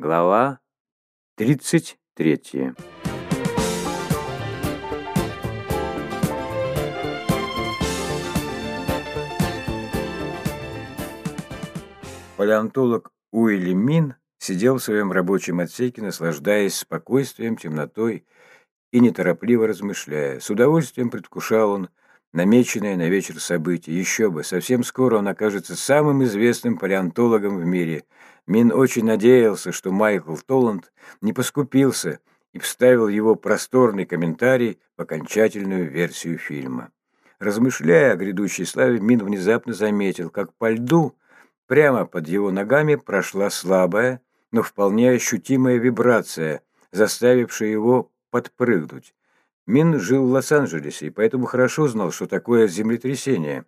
Глава 33 Палеонтолог Уилли Мин сидел в своем рабочем отсеке, наслаждаясь спокойствием, темнотой и неторопливо размышляя. С удовольствием предвкушал он намеченное на вечер событие. Еще бы, совсем скоро он окажется самым известным палеонтологом в мире. Мин очень надеялся, что Майкл Толланд не поскупился и вставил его просторный комментарий в окончательную версию фильма. Размышляя о грядущей славе, Мин внезапно заметил, как по льду прямо под его ногами прошла слабая, но вполне ощутимая вибрация, заставившая его подпрыгнуть. Мин жил в Лос-Анджелесе и поэтому хорошо знал, что такое землетрясение,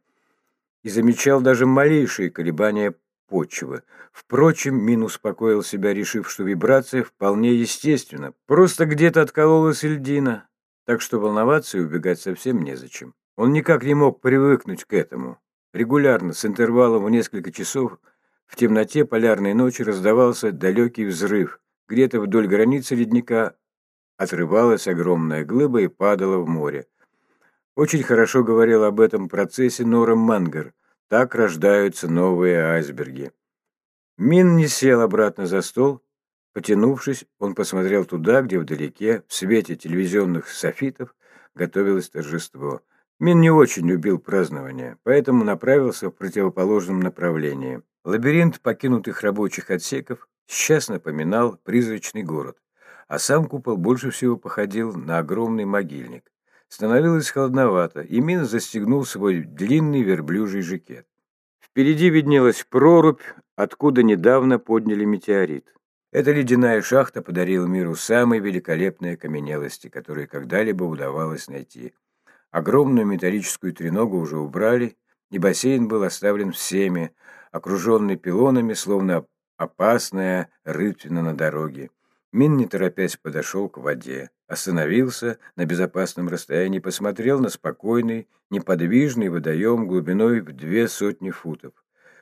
и замечал даже малейшие колебания почвы. Впрочем, Мин успокоил себя, решив, что вибрация вполне естественна, просто где-то откололась льдина, так что волноваться и убегать совсем незачем. Он никак не мог привыкнуть к этому. Регулярно, с интервалом в несколько часов, в темноте полярной ночи раздавался далекий взрыв. Где-то вдоль границы ледника отрывалась огромная глыба и падала в море. Очень хорошо говорил об этом процессе Нора Мангер. Так рождаются новые айсберги. Мин не сел обратно за стол. Потянувшись, он посмотрел туда, где вдалеке, в свете телевизионных софитов, готовилось торжество. Мин не очень любил празднования, поэтому направился в противоположном направлении. Лабиринт покинутых рабочих отсеков сейчас напоминал призрачный город а сам купол больше всего походил на огромный могильник. Становилось холодновато, и Мин застегнул свой длинный верблюжий жакет. Впереди виднелась прорубь, откуда недавно подняли метеорит. Эта ледяная шахта подарила миру самые великолепные окаменелости, которые когда-либо удавалось найти. Огромную металлическую треногу уже убрали, и бассейн был оставлен всеми, окруженный пилонами, словно опасная рытвина на дороге. Мин, не торопясь, подошел к воде, остановился на безопасном расстоянии, посмотрел на спокойный, неподвижный водоем глубиной в две сотни футов.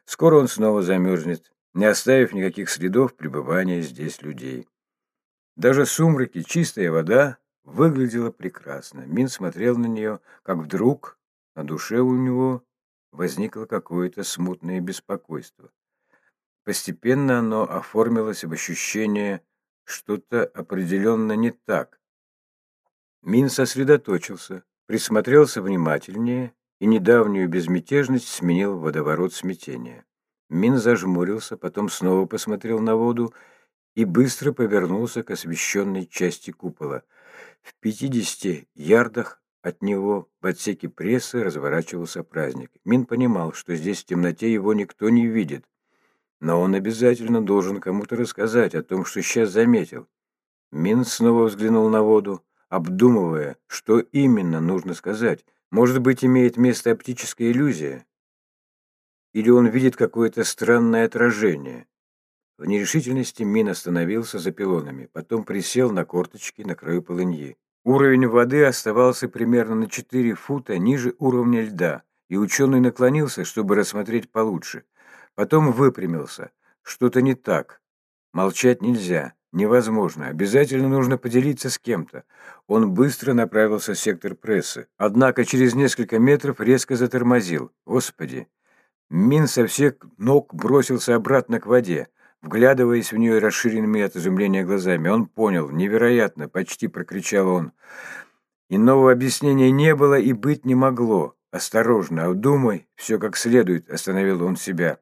Скоро он снова замерзнет, не оставив никаких следов пребывания здесь людей. Даже в сумраке чистая вода выглядела прекрасно. Мин смотрел на нее, как вдруг на душе у него возникло какое-то смутное беспокойство. Постепенно оно оформилось в ощущение что-то определенно не так. Мин сосредоточился, присмотрелся внимательнее и недавнюю безмятежность сменил водоворот смятения. Мин зажмурился, потом снова посмотрел на воду и быстро повернулся к освещенной части купола. В пятидесяти ярдах от него в отсеке прессы разворачивался праздник. Мин понимал, что здесь в темноте его никто не видит, но он обязательно должен кому-то рассказать о том, что сейчас заметил. Мин снова взглянул на воду, обдумывая, что именно нужно сказать. Может быть, имеет место оптическая иллюзия? Или он видит какое-то странное отражение? В нерешительности Мин остановился за пилонами, потом присел на корточки на краю полыньи. Уровень воды оставался примерно на 4 фута ниже уровня льда, и ученый наклонился, чтобы рассмотреть получше – Потом выпрямился. Что-то не так. Молчать нельзя. Невозможно. Обязательно нужно поделиться с кем-то. Он быстро направился в сектор прессы. Однако через несколько метров резко затормозил. Господи! Мин со всех ног бросился обратно к воде. Вглядываясь в нее расширенными от изумления глазами, он понял. Невероятно! Почти прокричал он. Иного объяснения не было и быть не могло. «Осторожно, обдумай, все как следует», — остановил он себя.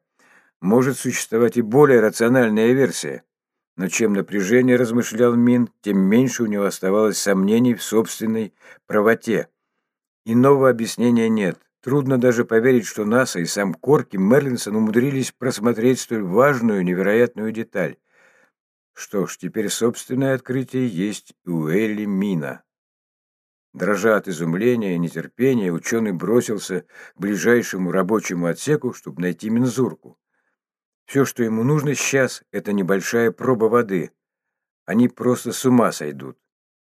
Может существовать и более рациональная версия. Но чем напряжение размышлял Мин, тем меньше у него оставалось сомнений в собственной правоте. Иного объяснения нет. Трудно даже поверить, что НАСА и сам Корки Мерлинсон умудрились просмотреть столь важную невероятную деталь. Что ж, теперь собственное открытие есть у Элли Мина. Дрожа от изумления и нетерпения, ученый бросился к ближайшему рабочему отсеку, чтобы найти мензурку. Все, что ему нужно сейчас, это небольшая проба воды. Они просто с ума сойдут.